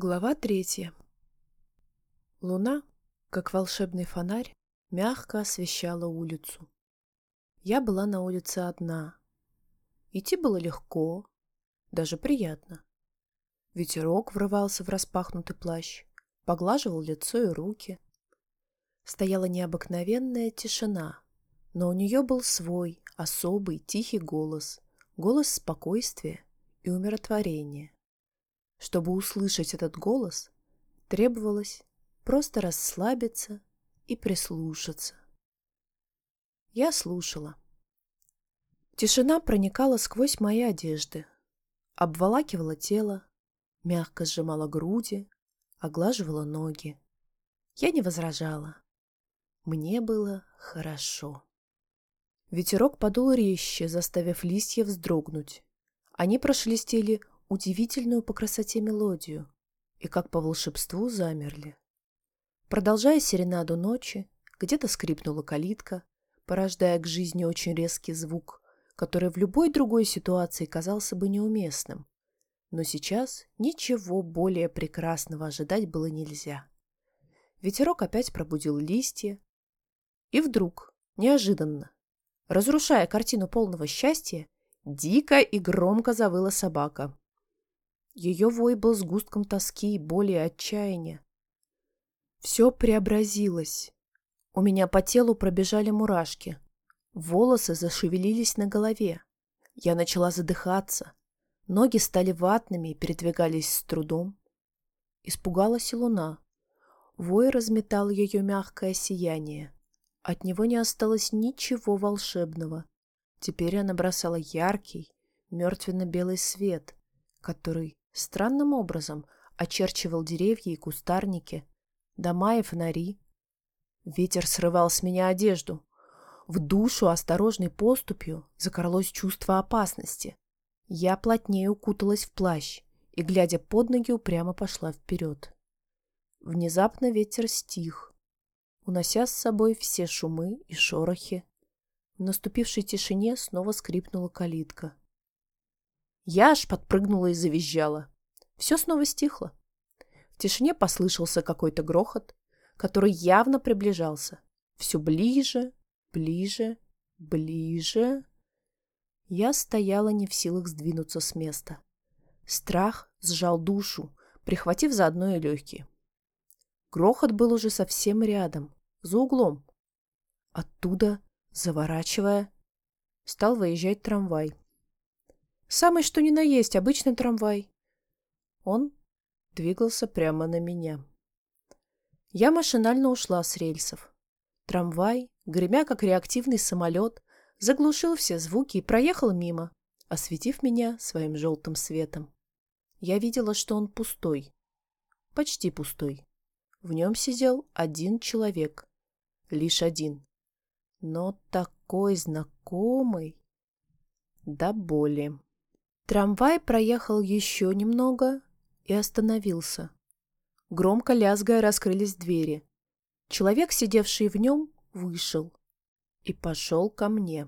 Глава третья. Луна, как волшебный фонарь, мягко освещала улицу. Я была на улице одна. Идти было легко, даже приятно. Ветерок врывался в распахнутый плащ, поглаживал лицо и руки. Стояла необыкновенная тишина, но у нее был свой, особый, тихий голос, голос спокойствия и умиротворения. Чтобы услышать этот голос, требовалось просто расслабиться и прислушаться. Я слушала. Тишина проникала сквозь мои одежды, обволакивала тело, мягко сжимала груди, оглаживала ноги. Я не возражала. Мне было хорошо. Ветерок подул резче, заставив листья вздрогнуть. Они прошелестели удивительную по красоте мелодию и как по волшебству замерли. Продолжая серенаду ночи, где-то скрипнула калитка, порождая к жизни очень резкий звук, который в любой другой ситуации казался бы неуместным. Но сейчас ничего более прекрасного ожидать было нельзя. Ветерок опять пробудил листья, и вдруг, неожиданно, разрушая картину полного счастья, дико и громко завыла собака. Ее вой был сгустком тоски, боли и отчаяния. Все преобразилось. У меня по телу пробежали мурашки. Волосы зашевелились на голове. Я начала задыхаться. Ноги стали ватными и передвигались с трудом. Испугалась и луна. Вой разметал ее мягкое сияние. От него не осталось ничего волшебного. Теперь она бросала яркий, мертвенно-белый свет, который странным образом очерчивал деревья и кустарники, дома и фонари. Ветер срывал с меня одежду. В душу осторожной поступью закралось чувство опасности. Я плотнее укуталась в плащ и, глядя под ноги, упрямо пошла вперед. Внезапно ветер стих, унося с собой все шумы и шорохи. В наступившей тишине снова скрипнула калитка. Я аж подпрыгнула и завизжала. Все снова стихло. В тишине послышался какой-то грохот, который явно приближался. Все ближе, ближе, ближе. Я стояла не в силах сдвинуться с места. Страх сжал душу, прихватив заодно и легкие. Грохот был уже совсем рядом, за углом. Оттуда, заворачивая, стал выезжать трамвай. Самый что ни на есть обычный трамвай. Он двигался прямо на меня. Я машинально ушла с рельсов. Трамвай, гремя как реактивный самолет, заглушил все звуки и проехал мимо, осветив меня своим желтым светом. Я видела, что он пустой. Почти пустой. В нем сидел один человек. Лишь один. Но такой знакомый. До боли. Трамвай проехал еще немного и остановился. Громко лязгая раскрылись двери. Человек, сидевший в нем, вышел и пошел ко мне.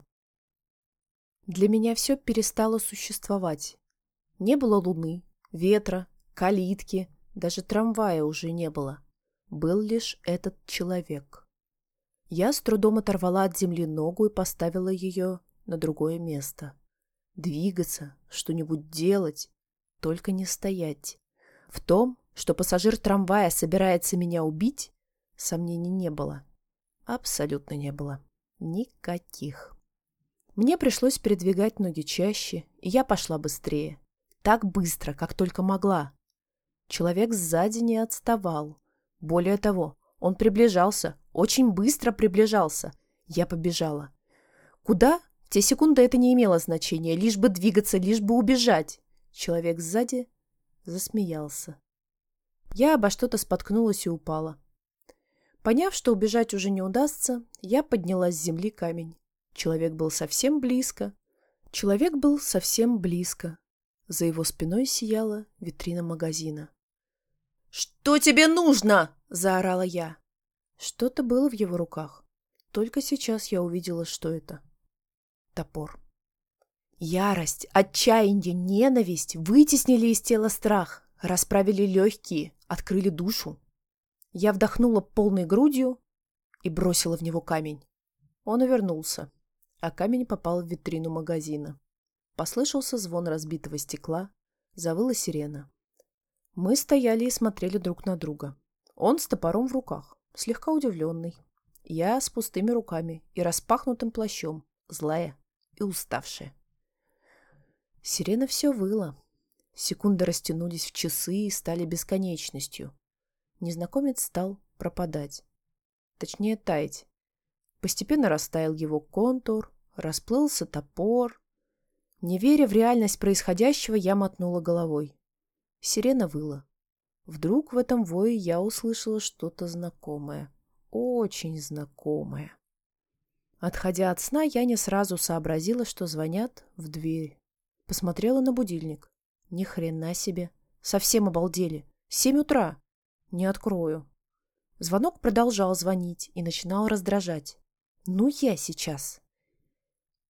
Для меня все перестало существовать. Не было луны, ветра, калитки, даже трамвая уже не было. Был лишь этот человек. Я с трудом оторвала от земли ногу и поставила ее на другое место двигаться, что-нибудь делать, только не стоять. В том, что пассажир трамвая собирается меня убить, сомнений не было. Абсолютно не было. Никаких. Мне пришлось передвигать ноги чаще, и я пошла быстрее. Так быстро, как только могла. Человек сзади не отставал. Более того, он приближался, очень быстро приближался. Я побежала. Куда? Те секунды это не имело значения, лишь бы двигаться, лишь бы убежать. Человек сзади засмеялся. Я обо что-то споткнулась и упала. Поняв, что убежать уже не удастся, я подняла с земли камень. Человек был совсем близко. Человек был совсем близко. За его спиной сияла витрина магазина. «Что тебе нужно?» – заорала я. Что-то было в его руках. Только сейчас я увидела, что это топор. Ярость, отчаяние, ненависть вытеснили из тела страх, расправили легкие, открыли душу. Я вдохнула полной грудью и бросила в него камень. Он увернулся, а камень попал в витрину магазина. Послышался звон разбитого стекла, завыла сирена. Мы стояли и смотрели друг на друга. Он с топором в руках, слегка удивленный. Я с пустыми руками и распахнутым плащом, злая и уставшая. Сирена все выла. Секунды растянулись в часы и стали бесконечностью. Незнакомец стал пропадать. Точнее, таять. Постепенно растаял его контур, расплылся топор. Не веря в реальность происходящего, я мотнула головой. Сирена выла. Вдруг в этом вое я услышала что-то знакомое. Очень знакомое. Отходя от сна, я не сразу сообразила, что звонят в дверь. Посмотрела на будильник. Ни хрена себе. Совсем обалдели. Семь утра. Не открою. Звонок продолжал звонить и начинал раздражать. Ну, я сейчас.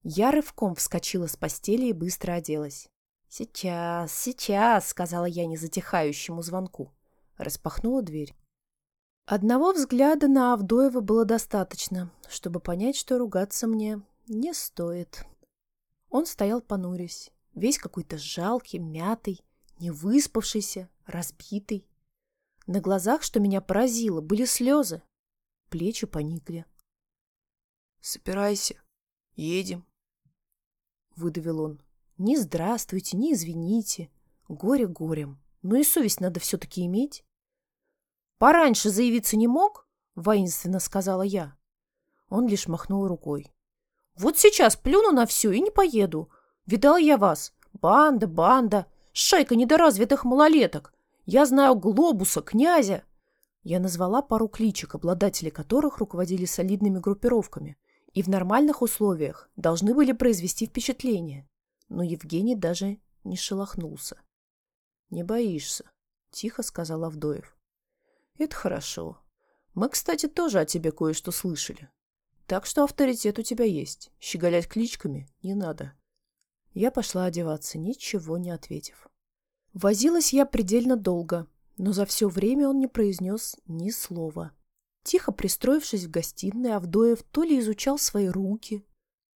Я рывком вскочила с постели и быстро оделась. «Сейчас, сейчас», — сказала я незатихающему звонку. Распахнула дверь. Одного взгляда на Авдоева было достаточно, чтобы понять, что ругаться мне не стоит. Он стоял понурясь, весь какой-то жалкий, мятый, невыспавшийся, разбитый. На глазах, что меня поразило, были слезы. Плечи поникли. «Собирайся, едем», — выдавил он. «Ни здравствуйте, ни извините. Горе горем. Но и совесть надо все-таки иметь». «Пораньше заявиться не мог?» — воинственно сказала я. Он лишь махнул рукой. «Вот сейчас плюну на все и не поеду. Видал я вас. Банда, банда, шайка недоразвитых малолеток. Я знаю Глобуса, князя». Я назвала пару кличек, обладатели которых руководили солидными группировками и в нормальных условиях должны были произвести впечатление. Но Евгений даже не шелохнулся. «Не боишься», — тихо сказал Авдоев. «Это хорошо. Мы, кстати, тоже о тебе кое-что слышали. Так что авторитет у тебя есть. Щеголять кличками не надо». Я пошла одеваться, ничего не ответив. Возилась я предельно долго, но за все время он не произнес ни слова. Тихо пристроившись в гостиной, Авдоев то ли изучал свои руки,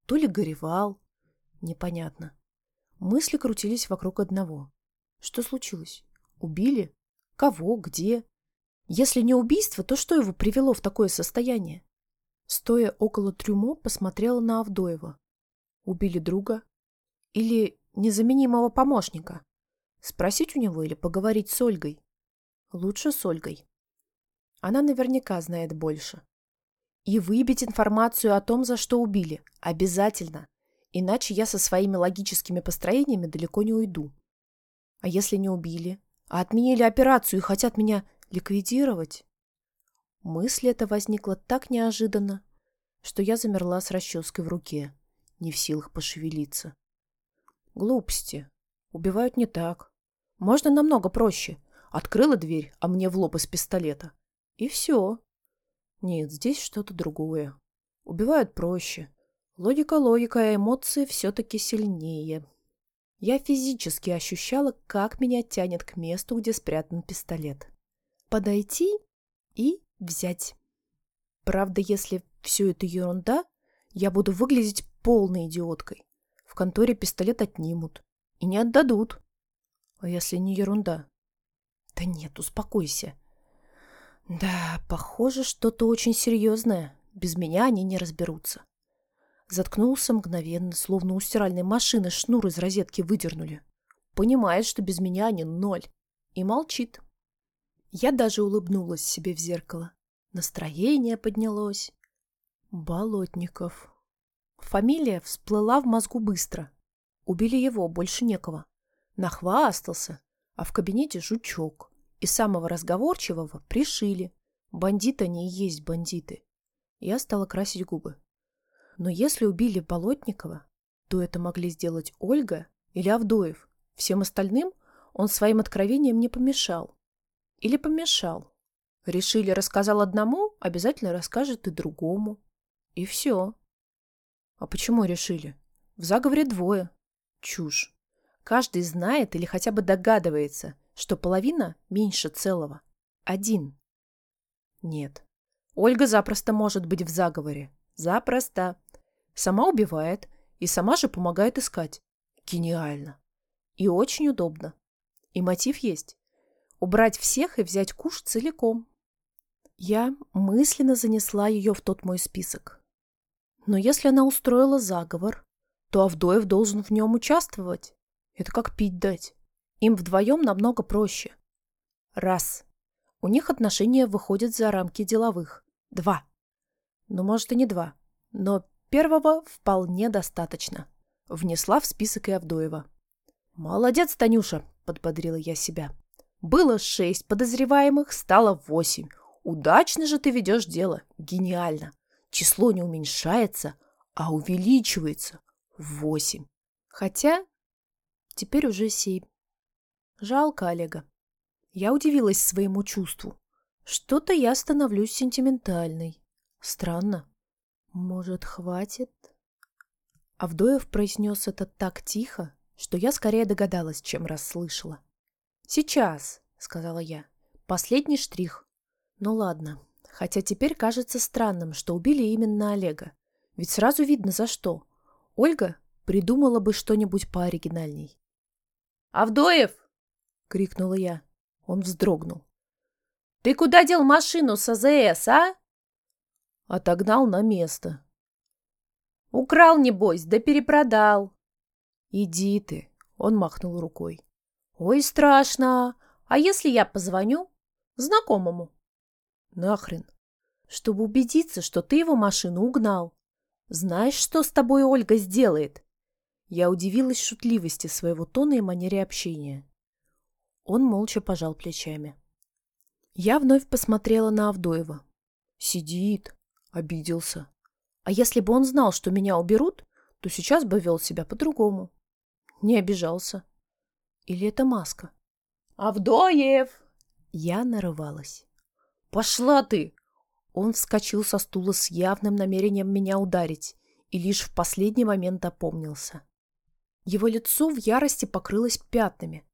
то ли горевал. Непонятно. Мысли крутились вокруг одного. Что случилось? Убили? Кого? Где? Если не убийство, то что его привело в такое состояние? Стоя около трюмо, посмотрела на Авдоева. Убили друга? Или незаменимого помощника? Спросить у него или поговорить с Ольгой? Лучше с Ольгой. Она наверняка знает больше. И выбить информацию о том, за что убили. Обязательно. Иначе я со своими логическими построениями далеко не уйду. А если не убили? А отменили операцию и хотят меня ликвидировать? Мысль эта возникла так неожиданно, что я замерла с расческой в руке, не в силах пошевелиться. Глупости. Убивают не так. Можно намного проще. Открыла дверь, а мне в лоб из пистолета. И все. Нет, здесь что-то другое. Убивают проще. Логика логика, а эмоции все-таки сильнее. Я физически ощущала, как меня тянет к месту, где спрятан пистолет. Подойти и взять. Правда, если все это ерунда, я буду выглядеть полной идиоткой. В конторе пистолет отнимут. И не отдадут. А если не ерунда? Да нет, успокойся. Да, похоже, что-то очень серьезное. Без меня они не разберутся. Заткнулся мгновенно, словно у стиральной машины шнур из розетки выдернули. Понимает, что без меня они ноль. И молчит. Я даже улыбнулась себе в зеркало. Настроение поднялось. Болотников. Фамилия всплыла в мозгу быстро. Убили его, больше некого. Нахвастался, а в кабинете жучок. И самого разговорчивого пришили. Бандиты и есть бандиты. Я стала красить губы. Но если убили Болотникова, то это могли сделать Ольга или Авдоев. Всем остальным он своим откровением не помешал. Или помешал. Решили, рассказал одному, обязательно расскажет и другому. И все. А почему решили? В заговоре двое. Чушь. Каждый знает или хотя бы догадывается, что половина меньше целого. Один. Нет. Ольга запросто может быть в заговоре. Запросто. Сама убивает и сама же помогает искать. Гениально. И очень удобно. И мотив есть. Убрать всех и взять куш целиком. Я мысленно занесла ее в тот мой список. Но если она устроила заговор, то Авдоев должен в нем участвовать. Это как пить дать. Им вдвоем намного проще. Раз. У них отношения выходят за рамки деловых. Два. Ну, может, и не два. Но первого вполне достаточно. Внесла в список и Авдоева. «Молодец, Танюша!» – подбодрила я себя. «Было шесть подозреваемых, стало восемь. Удачно же ты ведешь дело. Гениально. Число не уменьшается, а увеличивается. Восемь. Хотя теперь уже семь. Жалко Олега. Я удивилась своему чувству. Что-то я становлюсь сентиментальной. Странно. Может, хватит? Авдоев произнес это так тихо, что я скорее догадалась, чем расслышала. «Сейчас», — сказала я, — «последний штрих. Ну ладно, хотя теперь кажется странным, что убили именно Олега. Ведь сразу видно за что. Ольга придумала бы что-нибудь пооригинальней. «Авдоев!» — крикнула я. Он вздрогнул. «Ты куда дел машину с АЗС, а?» Отогнал на место. «Украл, небось, да перепродал». «Иди ты!» — он махнул рукой. «Ой, страшно! А если я позвоню знакомому?» Нахрен. Чтобы убедиться, что ты его машину угнал. Знаешь, что с тобой Ольга сделает? Я удивилась шутливости своего тона и манере общения. Он молча пожал плечами. Я вновь посмотрела на Авдоева. Сидит, обиделся. А если бы он знал, что меня уберут, то сейчас бы вел себя по-другому. Не обижался. Или это маска? «Авдоев!» Я нарывалась. «Пошла ты!» Он вскочил со стула с явным намерением меня ударить и лишь в последний момент опомнился. Его лицо в ярости покрылось пятнами.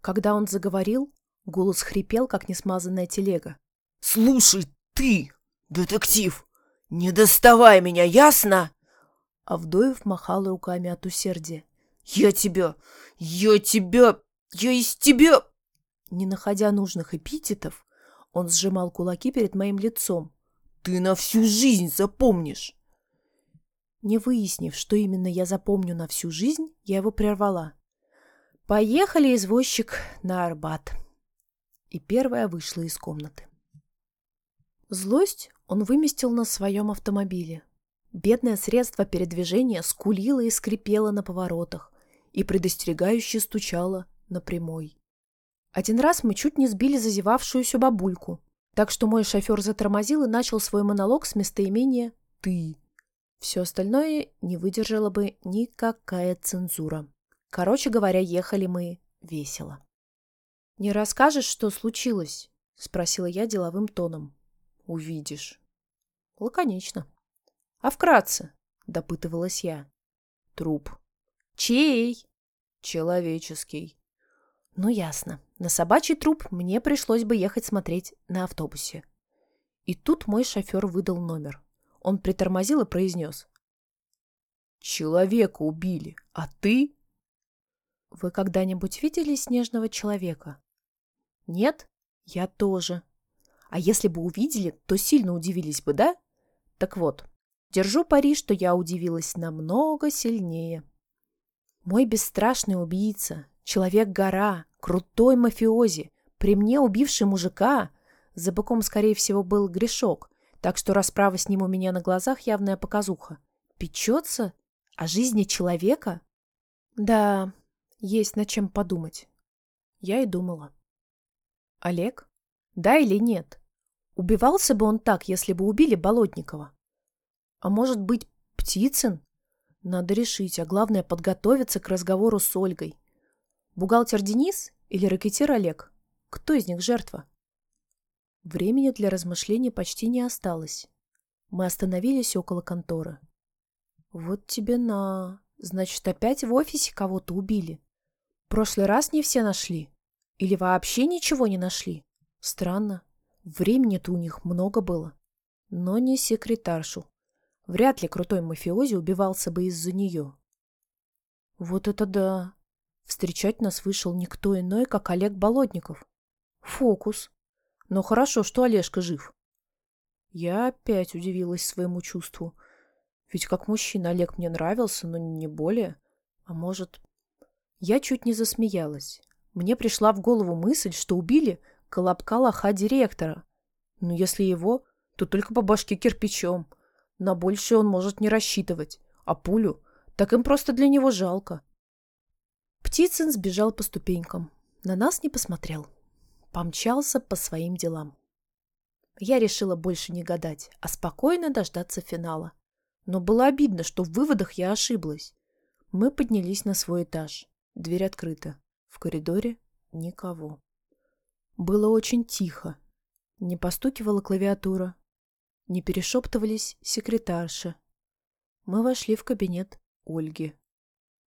Когда он заговорил, голос хрипел, как несмазанная телега. «Слушай, ты, детектив, не доставай меня, ясно?» Авдоев махал руками от усердия. «Я тебя, я тебя, я из тебя...» Не находя нужных эпитетов, он сжимал кулаки перед моим лицом. «Ты на всю жизнь запомнишь!» Не выяснив, что именно я запомню на всю жизнь, я его прервала. «Поехали, извозчик, на Арбат!» И первая вышла из комнаты. Злость он выместил на своем автомобиле. Бедное средство передвижения скулило и скрипело на поворотах и предостерегающе стучало на прямой. Один раз мы чуть не сбили зазевавшуюся бабульку, так что мой шофер затормозил и начал свой монолог с местоимения «ты». Все остальное не выдержала бы никакая цензура. Короче говоря, ехали мы весело. «Не расскажешь, что случилось?» — спросила я деловым тоном. «Увидишь». Лаконично. «А вкратце?» — допытывалась я. «Труп». «Чей?» «Человеческий». «Ну, ясно. На собачий труп мне пришлось бы ехать смотреть на автобусе. И тут мой шофер выдал номер. Он притормозил и произнес. «Человека убили, а ты?» «Вы когда-нибудь видели снежного человека?» «Нет, я тоже. А если бы увидели, то сильно удивились бы, да? Так вот, держу пари, что я удивилась намного сильнее. Мой бесстрашный убийца, человек-гора, Крутой мафиози, при мне убивший мужика. За быком, скорее всего, был грешок, так что расправа с ним у меня на глазах явная показуха. Печется о жизни человека? Да, есть над чем подумать. Я и думала. Олег? Да или нет? Убивался бы он так, если бы убили Болотникова? А может быть, Птицын? Надо решить, а главное подготовиться к разговору с Ольгой. Бухгалтер Денис или рэкетир Олег? Кто из них жертва? Времени для размышлений почти не осталось. Мы остановились около конторы. Вот тебе на... Значит, опять в офисе кого-то убили. Прошлый раз не все нашли. Или вообще ничего не нашли? Странно. Времени-то у них много было. Но не секретаршу. Вряд ли крутой мафиози убивался бы из-за нее. Вот это да! Встречать нас вышел никто иной, как Олег Болотников. Фокус. Но хорошо, что Олежка жив. Я опять удивилась своему чувству. Ведь как мужчина Олег мне нравился, но не более. А может... Я чуть не засмеялась. Мне пришла в голову мысль, что убили колобка лоха директора. Но если его, то только по башке кирпичом. На большее он может не рассчитывать. А пулю? Так им просто для него жалко. Птицын сбежал по ступенькам. На нас не посмотрел. Помчался по своим делам. Я решила больше не гадать, а спокойно дождаться финала. Но было обидно, что в выводах я ошиблась. Мы поднялись на свой этаж. Дверь открыта. В коридоре никого. Было очень тихо. Не постукивала клавиатура. Не перешептывались секретарши. Мы вошли в кабинет Ольги.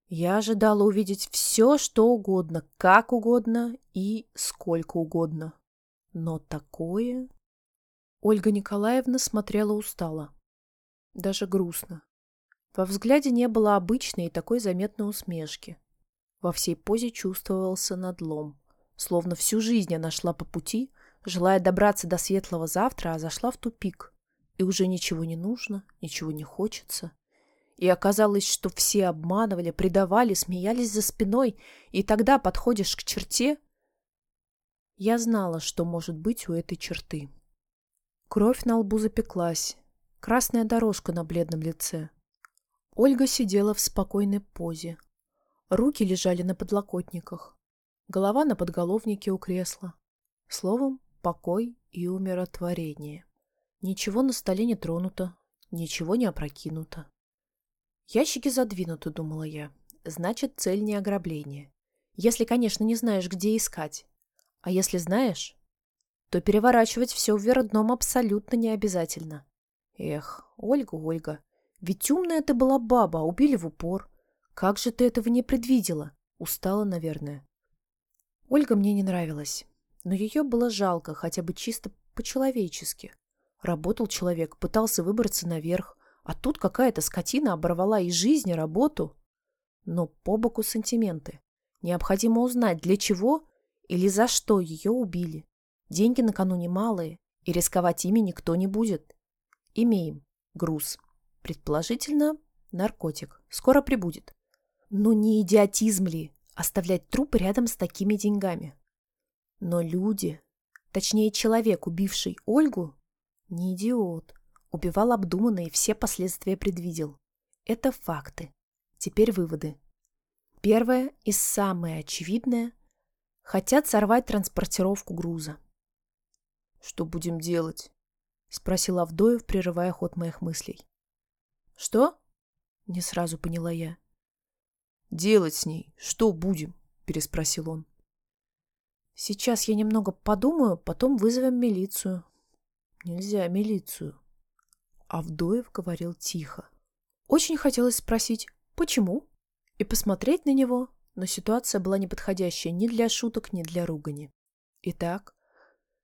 Я ожидала увидеть все, что угодно, как угодно и сколько угодно. Но такое... Ольга Николаевна смотрела устало. Даже грустно. Во взгляде не было обычной и такой заметной усмешки. Во всей позе чувствовался надлом. Словно всю жизнь она шла по пути, желая добраться до светлого завтра, а зашла в тупик. И уже ничего не нужно, ничего не хочется. И оказалось, что все обманывали, предавали, смеялись за спиной, и тогда подходишь к черте. Я знала, что может быть у этой черты. Кровь на лбу запеклась, красная дорожка на бледном лице. Ольга сидела в спокойной позе. Руки лежали на подлокотниках, голова на подголовнике у кресла. Словом, покой и умиротворение. Ничего на столе не тронуто, ничего не опрокинуто. Ящики задвинуты, думала я. Значит, цель не ограбление. Если, конечно, не знаешь, где искать. А если знаешь, то переворачивать все вверх дном абсолютно не обязательно. Эх, Ольга, Ольга, ведь умная ты была баба, убили в упор. Как же ты этого не предвидела? Устала, наверное. Ольга мне не нравилась, но ее было жалко, хотя бы чисто по-человечески. Работал человек, пытался выбраться наверх, а тут какая-то скотина оборвала и жизнь, и работу. Но по боку сантименты. Необходимо узнать, для чего или за что ее убили. Деньги на кону немалые, и рисковать ими никто не будет. Имеем. Груз. Предположительно, наркотик. Скоро прибудет. Но не идиотизм ли оставлять труп рядом с такими деньгами? Но люди, точнее человек, убивший Ольгу, не идиот. Убивал обдуманно и все последствия предвидел. Это факты. Теперь выводы. Первое и самое очевидное – хотят сорвать транспортировку груза. «Что будем делать?» – спросил Авдоев, прерывая ход моих мыслей. «Что?» – не сразу поняла я. «Делать с ней? Что будем?» – переспросил он. «Сейчас я немного подумаю, потом вызовем милицию». «Нельзя милицию», Авдоев говорил тихо. Очень хотелось спросить «почему?» и посмотреть на него, но ситуация была неподходящая ни для шуток, ни для ругани. Итак,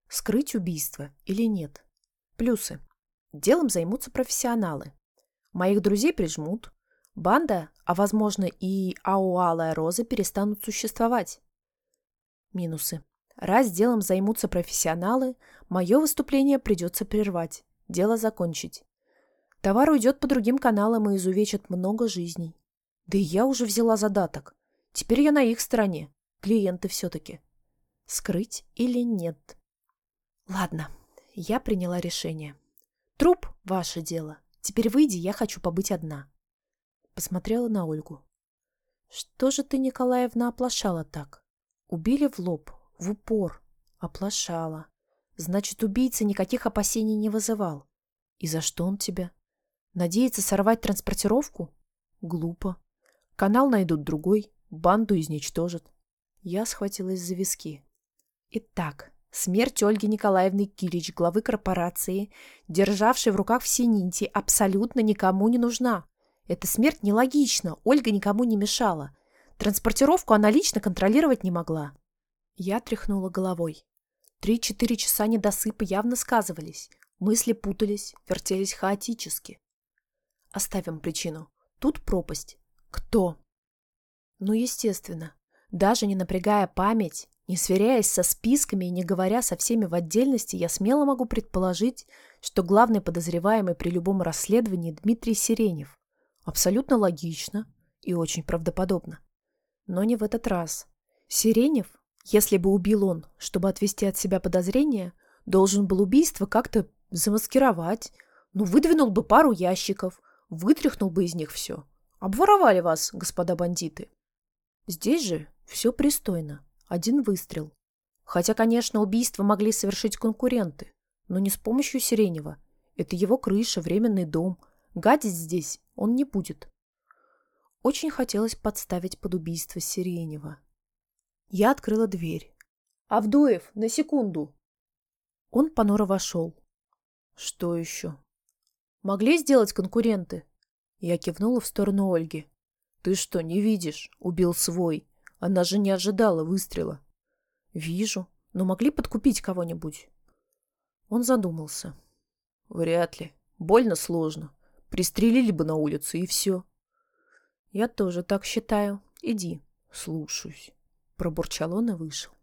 скрыть убийство или нет? Плюсы. Делом займутся профессионалы. Моих друзей прижмут. Банда, а возможно и Ауалая Роза перестанут существовать. Минусы. Раз делом займутся профессионалы, мое выступление придется прервать, дело закончить. Товар уйдет по другим каналам и изувечит много жизней. Да и я уже взяла задаток. Теперь я на их стороне. Клиенты все-таки. Скрыть или нет? Ладно, я приняла решение. Труп — ваше дело. Теперь выйди, я хочу побыть одна. Посмотрела на Ольгу. Что же ты, Николаевна, оплошала так? Убили в лоб, в упор. Оплошала. Значит, убийца никаких опасений не вызывал. И за что он тебя? Надеяться сорвать транспортировку? Глупо. Канал найдут другой, банду изничтожат. Я схватилась за виски. Итак, смерть Ольги Николаевны Килич, главы корпорации, державшей в руках все нити, абсолютно никому не нужна. Эта смерть нелогична, Ольга никому не мешала. Транспортировку она лично контролировать не могла. Я тряхнула головой. Три-четыре часа недосыпа явно сказывались. Мысли путались, вертелись хаотически. Оставим причину. Тут пропасть. Кто? Ну, естественно. Даже не напрягая память, не сверяясь со списками и не говоря со всеми в отдельности, я смело могу предположить, что главный подозреваемый при любом расследовании Дмитрий Сиренев. Абсолютно логично и очень правдоподобно. Но не в этот раз. Сиренев, если бы убил он, чтобы отвести от себя подозрения, должен был убийство как-то замаскировать. Ну, выдвинул бы пару ящиков, вытряхнул бы из них все. Обворовали вас, господа бандиты. Здесь же все пристойно. Один выстрел. Хотя, конечно, убийство могли совершить конкуренты, но не с помощью Сиренева. Это его крыша, временный дом. Гадить здесь он не будет. Очень хотелось подставить под убийство Сиренева. Я открыла дверь. «Авдоев, на секунду!» Он понуро вошел. «Что еще?» «Могли сделать конкуренты?» Я кивнула в сторону Ольги. «Ты что, не видишь? Убил свой. Она же не ожидала выстрела. Вижу, но могли подкупить кого-нибудь. Он задумался. Вряд ли. Больно сложно. Пристрелили бы на улице, и все. Я тоже так считаю. Иди. Слушаюсь. Пробурчал он и вышел.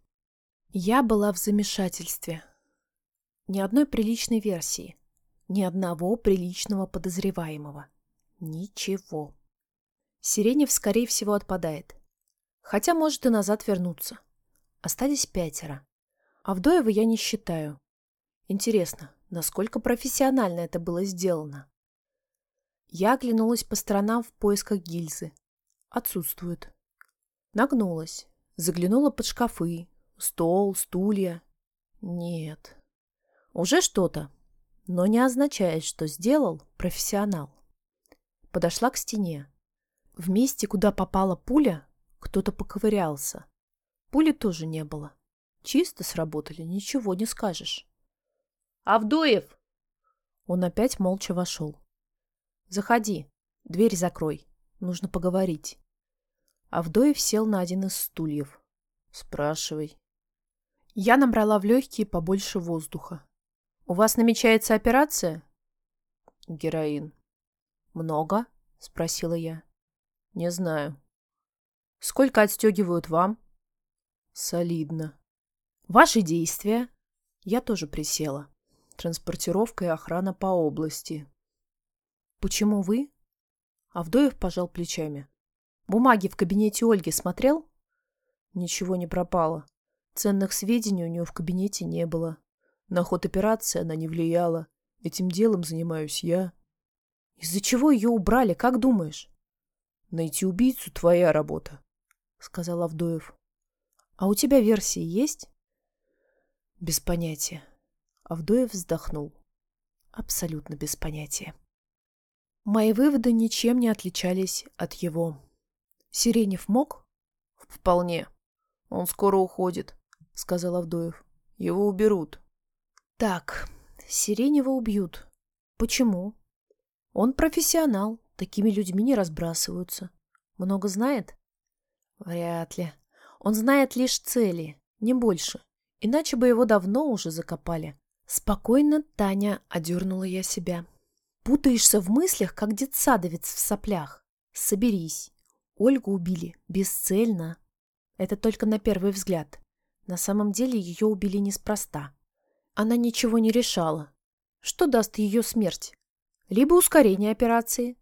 Я была в замешательстве. Ни одной приличной версии. Ни одного приличного подозреваемого. Ничего. Сиренев, скорее всего, отпадает. Хотя может и назад вернуться. Остались пятеро. Авдоева я не считаю. Интересно, насколько профессионально это было сделано? Я оглянулась по сторонам в поисках гильзы. Отсутствует. Нагнулась. Заглянула под шкафы. Стол, стулья. Нет. Уже что-то. Но не означает, что сделал профессионал. Подошла к стене. В месте, куда попала пуля, кто-то поковырялся. Пули тоже не было. Чисто сработали, ничего не скажешь. «Авдоев!» Он опять молча вошел. «Заходи, дверь закрой, нужно поговорить». Авдоев сел на один из стульев. «Спрашивай». Я набрала в легкие побольше воздуха. «У вас намечается операция?» «Героин». «Много?» — спросила я. «Не знаю. Сколько отстегивают вам? Солидно. Ваши действия? Я тоже присела. Транспортировка и охрана по области. Почему вы? Авдоев пожал плечами. Бумаги в кабинете Ольги смотрел? Ничего не пропало. Ценных сведений у нее в кабинете не было. На ход операции она не влияла. Этим делом занимаюсь я. Из-за чего ее убрали, как думаешь? Найти убийцу — твоя работа сказал Авдоев. А у тебя версии есть? Без понятия. Авдоев вздохнул. Абсолютно без понятия. Мои выводы ничем не отличались от его. Сиренев мог? Вполне. Он скоро уходит, сказал Авдоев. Его уберут. Так, Сиренева убьют. Почему? Он профессионал, такими людьми не разбрасываются. Много знает? Вряд ли. Он знает лишь цели, не больше. Иначе бы его давно уже закопали. Спокойно, Таня, одернула я себя. Путаешься в мыслях, как детсадовец в соплях. Соберись. Ольгу убили бесцельно. Это только на первый взгляд. На самом деле ее убили неспроста. Она ничего не решала. Что даст ее смерть? Либо ускорение операции,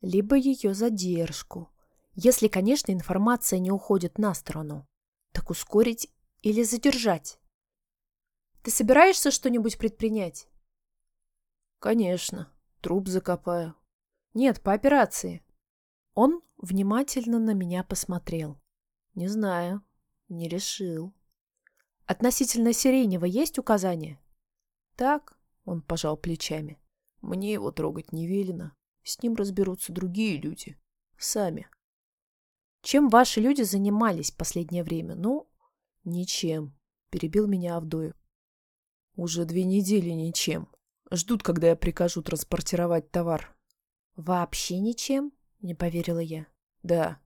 либо ее задержку. Если, конечно, информация не уходит на сторону. Так ускорить или задержать? Ты собираешься что-нибудь предпринять? Конечно. Труп закопаю. Нет, по операции. Он внимательно на меня посмотрел. Не знаю. Не решил. Относительно Сиренева есть указания? Так, он пожал плечами. Мне его трогать не велено. С ним разберутся другие люди. Сами. Чем ваши люди занимались последнее время? Ну, ничем, перебил меня Авдоев. Уже две недели ничем. Ждут, когда я прикажу транспортировать товар. Вообще ничем? Не поверила я. Да.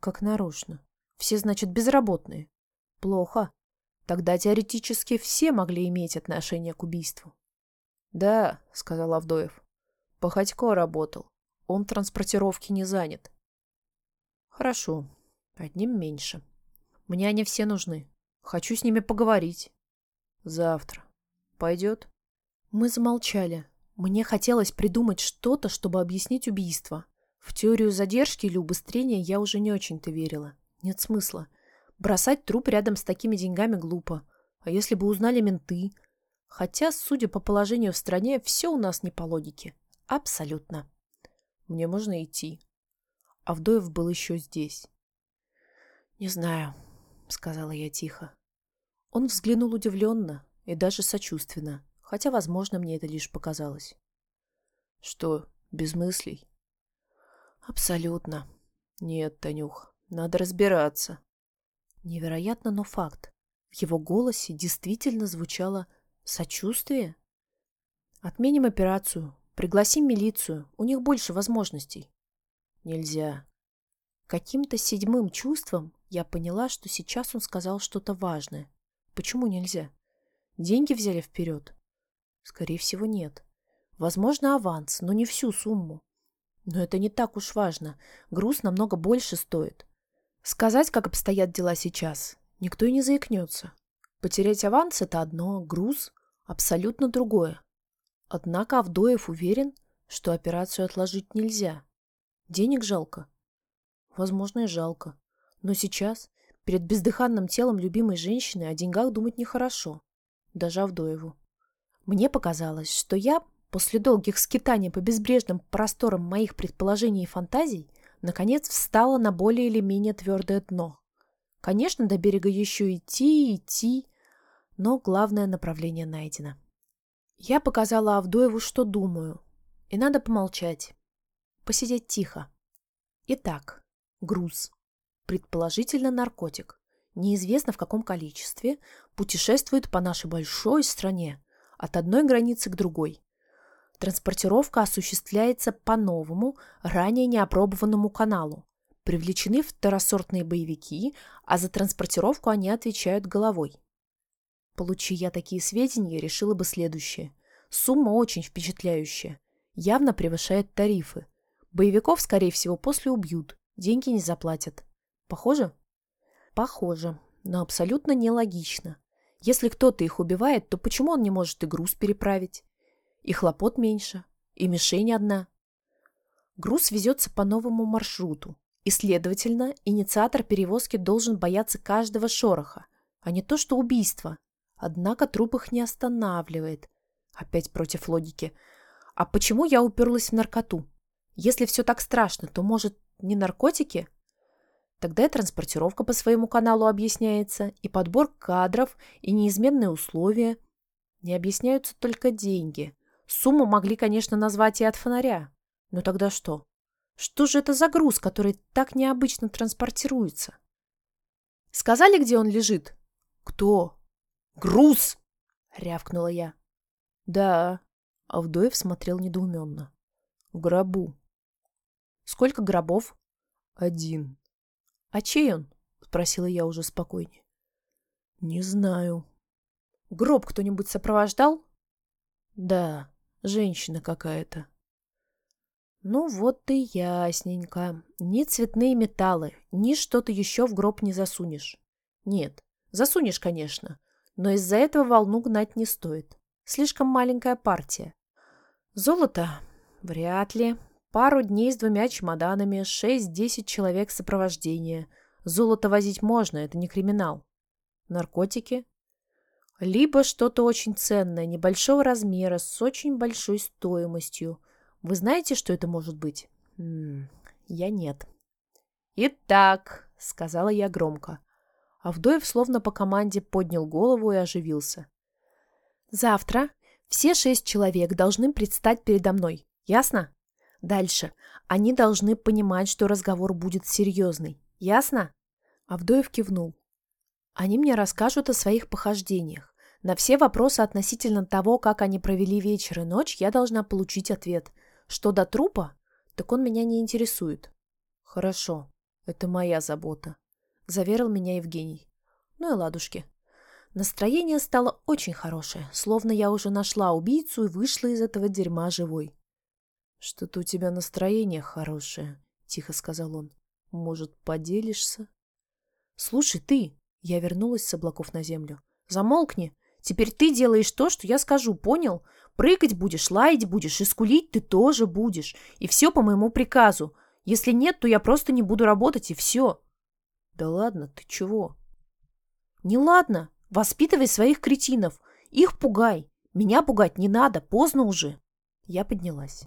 Как нарочно. Все, значит, безработные. Плохо. Тогда теоретически все могли иметь отношение к убийству. «Да», — сказал Авдоев. «Походько работал. Он в транспортировке не занят». «Хорошо. Одним меньше. Мне они все нужны. Хочу с ними поговорить. Завтра. Пойдет?» Мы замолчали. Мне хотелось придумать что-то, чтобы объяснить убийство. В теорию задержки или убыстрения я уже не очень-то верила. Нет смысла. Бросать труп рядом с такими деньгами глупо. А если бы узнали менты? Хотя, судя по положению в стране, все у нас не по логике. Абсолютно. Мне можно идти. Авдоев был еще здесь. «Не знаю», — сказала я тихо. Он взглянул удивленно и даже сочувственно, хотя, возможно, мне это лишь показалось. «Что, без мыслей?» «Абсолютно». «Нет, Танюх, надо разбираться». Невероятно, но факт. В его голосе действительно звучало сочувствие. «Отменим операцию. Пригласим милицию. У них больше возможностей». «Нельзя». Каким-то седьмым чувством я поняла, что сейчас он сказал что-то важное. Почему нельзя? Деньги взяли вперед? Скорее всего, нет. Возможно, аванс, но не всю сумму. Но это не так уж важно. Груз намного больше стоит. Сказать, как обстоят дела сейчас, никто и не заикнется. Потерять аванс – это одно, груз – абсолютно другое. Однако Авдоев уверен, что операцию отложить нельзя. Денег жалко? Возможно, и жалко. Но сейчас, перед бездыханным телом любимой женщины, о деньгах думать нехорошо. Даже Авдоеву. Мне показалось, что я, после долгих скитаний по безбрежным просторам моих предположений и фантазий, наконец встала на более или менее твердое дно. Конечно, до берега еще идти, идти, но главное направление найдено. Я показала Авдоеву, что думаю, и надо помолчать, посидеть тихо. Итак, груз. Предположительно наркотик. Неизвестно в каком количестве путешествует по нашей большой стране, от одной границы к другой. Транспортировка осуществляется по новому, ранее неопробованному каналу. Привлечены второсортные боевики, а за транспортировку они отвечают головой. Получи я такие сведения, решила бы следующее. Сумма очень впечатляющая. Явно превышает тарифы. Боевиков, скорее всего, после убьют. Деньги не заплатят. Похоже? Похоже, но абсолютно нелогично. Если кто-то их убивает, то почему он не может и груз переправить? И хлопот меньше, и мишень одна. Груз везется по новому маршруту, и, следовательно, инициатор перевозки должен бояться каждого шороха, а не то что убийства. Однако труп их не останавливает. Опять против логики. А почему я уперлась в наркоту? Если все так страшно, то, может, не наркотики? Тогда и транспортировка по своему каналу объясняется, и подбор кадров, и неизменные условия. Не объясняются только деньги. Сумму могли, конечно, назвать и от фонаря. Но тогда что? Что же это за груз, который так необычно транспортируется? Сказали, где он лежит? Кто? Груз! Рявкнула я. Да. Авдоев смотрел недоуменно. В гробу. Сколько гробов? Один. «А чей он?» — спросила я уже спокойнее. «Не знаю». «Гроб кто-нибудь сопровождал?» «Да, женщина какая-то». «Ну вот и ясненько. Ни цветные металлы, ни что-то еще в гроб не засунешь. Нет, засунешь, конечно, но из-за этого волну гнать не стоит. Слишком маленькая партия. Золото? Вряд ли. Пару дней с двумя чемоданами, шесть-десять человек сопровождения. Золото возить можно, это не криминал. Наркотики? Либо что-то очень ценное, небольшого размера, с очень большой стоимостью. Вы знаете, что это может быть? М -м, я нет. «Итак», — сказала я громко. Авдоев словно по команде поднял голову и оживился. «Завтра все шесть человек должны предстать передо мной. Ясно?» Дальше. Они должны понимать, что разговор будет серьезный. Ясно? Авдоев кивнул. Они мне расскажут о своих похождениях. На все вопросы относительно того, как они провели вечер и ночь, я должна получить ответ. Что до трупа, так он меня не интересует. Хорошо, это моя забота, заверил меня Евгений. Ну и ладушки. Настроение стало очень хорошее, словно я уже нашла убийцу и вышла из этого дерьма живой. «Что-то у тебя настроение хорошее», — тихо сказал он. «Может, поделишься?» «Слушай, ты!» — я вернулась с облаков на землю. «Замолкни! Теперь ты делаешь то, что я скажу, понял? Прыгать будешь, лаять будешь, и скулить ты тоже будешь. И все по моему приказу. Если нет, то я просто не буду работать, и все». «Да ладно, ты чего?» «Не ладно. Воспитывай своих кретинов. Их пугай. Меня пугать не надо, поздно уже. Я поднялась.